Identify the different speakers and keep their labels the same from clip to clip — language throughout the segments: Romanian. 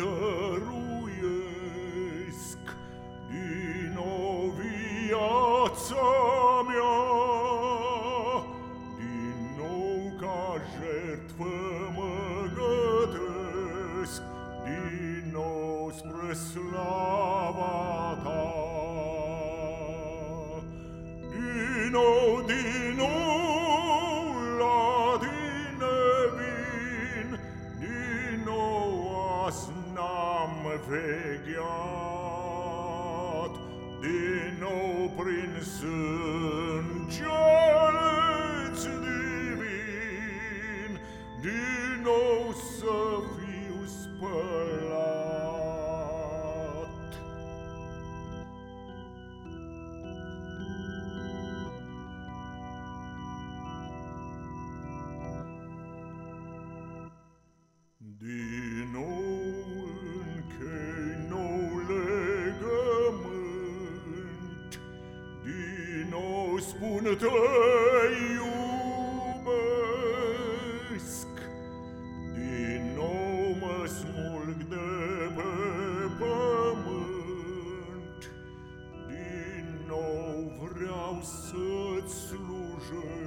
Speaker 1: dăruiesc din o viață mea, din nou ca jertfă mă gătesc, din nou spre slava ta. Din nou, din vecheat din nou prin sângealeț divin din nou să fiu spălat. Din spun te iubesc, Din nou mă smulg de pe pământ, Din nou vreau să-ți slujesc.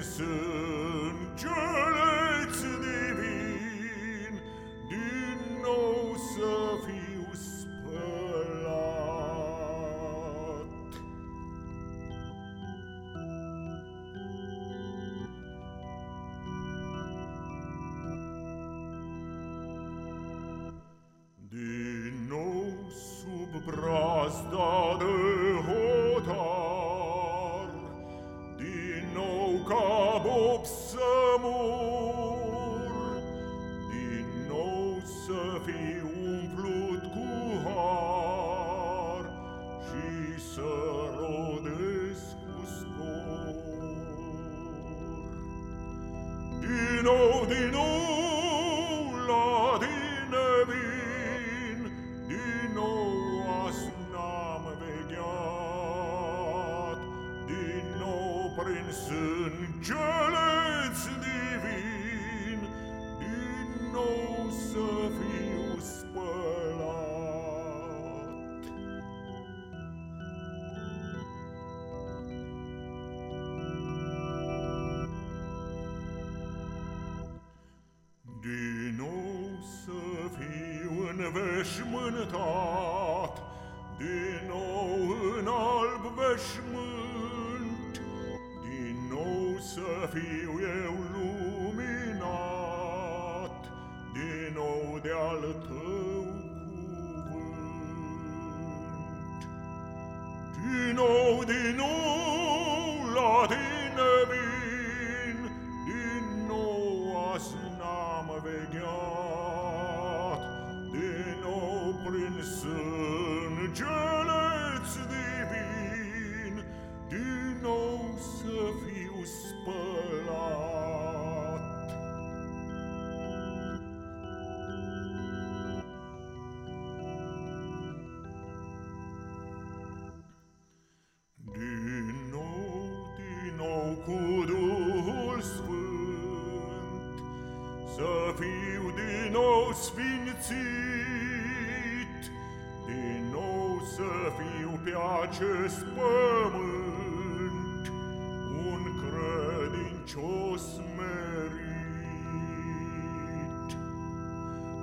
Speaker 1: Nou prin sângele-ți divin, din nou să fiu spălat. Din nou sub brazda de Din nou, din înveșmântat, Din nou în alb veșmânt, Din nou să fiu eu luminat, Din nou de-al tău cuvânt. Din nou, din nou la tine vin, Din nou azi n-am vegheat, sângele-ți divin, Din nou să fiu spălat. Din nou, din nou cu Duhul Sfânt, Să fiu din nou sfințit, Din nou să fiu pe acest pământ Un credincios merit.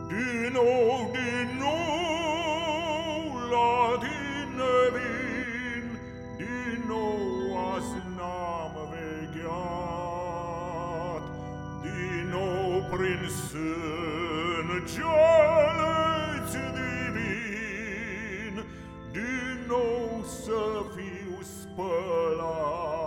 Speaker 1: Din nou, din nou la tine vin, Din nou azi n-am vegheat, Din nou prin sângele-ți divin, să fiu spălat.